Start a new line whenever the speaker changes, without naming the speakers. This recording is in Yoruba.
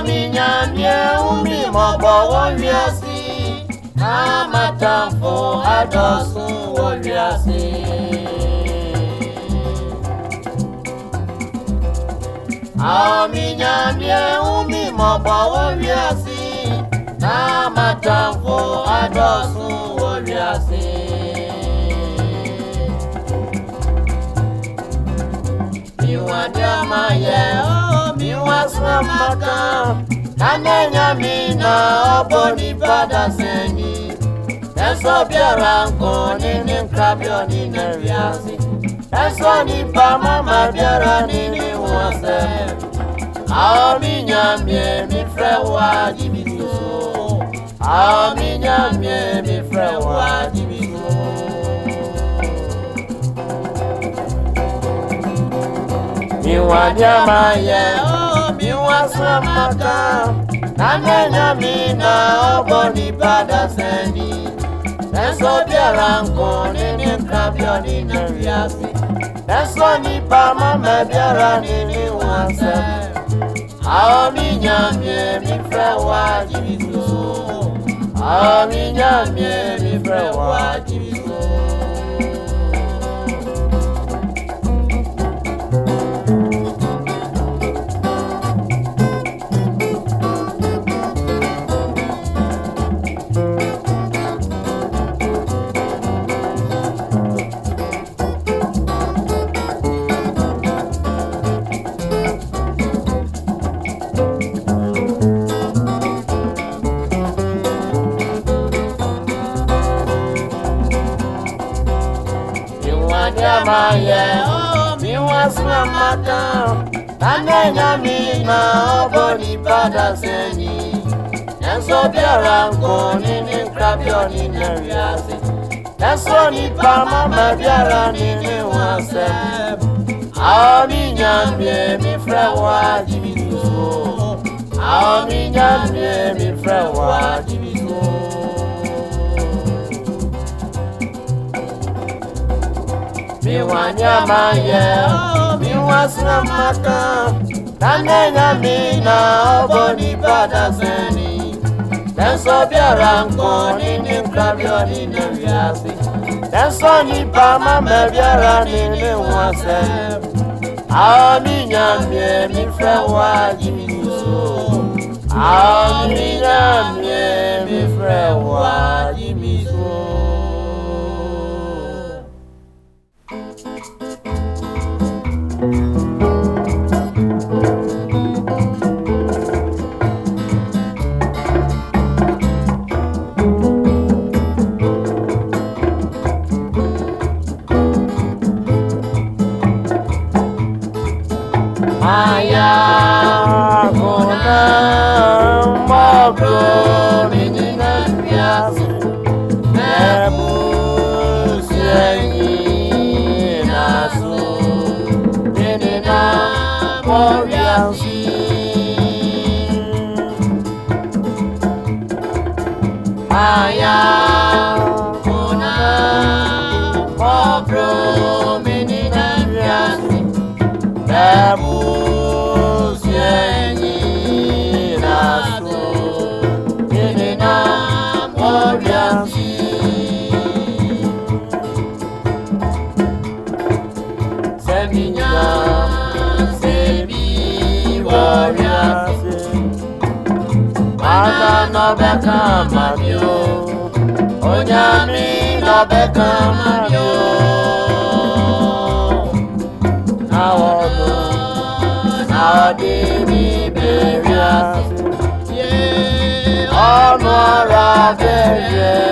umi asi, Ominyamie umimo bowoliasi Amatanfo adosun woliasi Ominyamie umimo bowoliasi Amatanfo adosun woliasi Iwadi ọmọ yẹ ọ́ maka anenya mina oboni fada senyi eso biara nko nini nkrabio nini riazi eso ni ba mama biara nini wose ao mi nyamie mi fre wa jibituso ao mi nyamie mi fre wa jibituso. mi wà ní àmà yẹn lásán máa kàn. na ọgbọ́n ní padà sẹ́ni. Sẹ́nsọ́ bí ara nǹkan níní nǹkan bí ọ̀ní nàrí àsè. Sẹ́nsọ́ ní wọn sẹ́. Àwọn mi yàn mí èmi fẹ́ wá jìbìtì o. Àwọn mi yàn mí èmi wá jìbìtì. tí a máa yẹ bí wọ́n sún ọmọ tán lámẹ́yà mi náà ọ̀bọ ní padà sẹ́yìn ẹ̀sọ́ bí ọ̀rá ń kò ní ní kábíọ̀ ní nàìjíríà sí ẹ̀sọ́ ní pamọ́ bẹ̀bí ara ní ní wọ́n sẹ́yìn àwọn mi yàn bí èmi fẹ́ wọ́n á miwanyama ye miwasinamaka nanenamina obonipadaseni tensobiaranko nininkabioniniviasi tensoniipamamebiara niniwase aominyamie mifewaji Maya, Maya, Maya, for your n'ọbịaka mami o onye amị n'ọbịaka mami o n'awọnụ n'ọdịbi beria ọnụ ọrụ abịa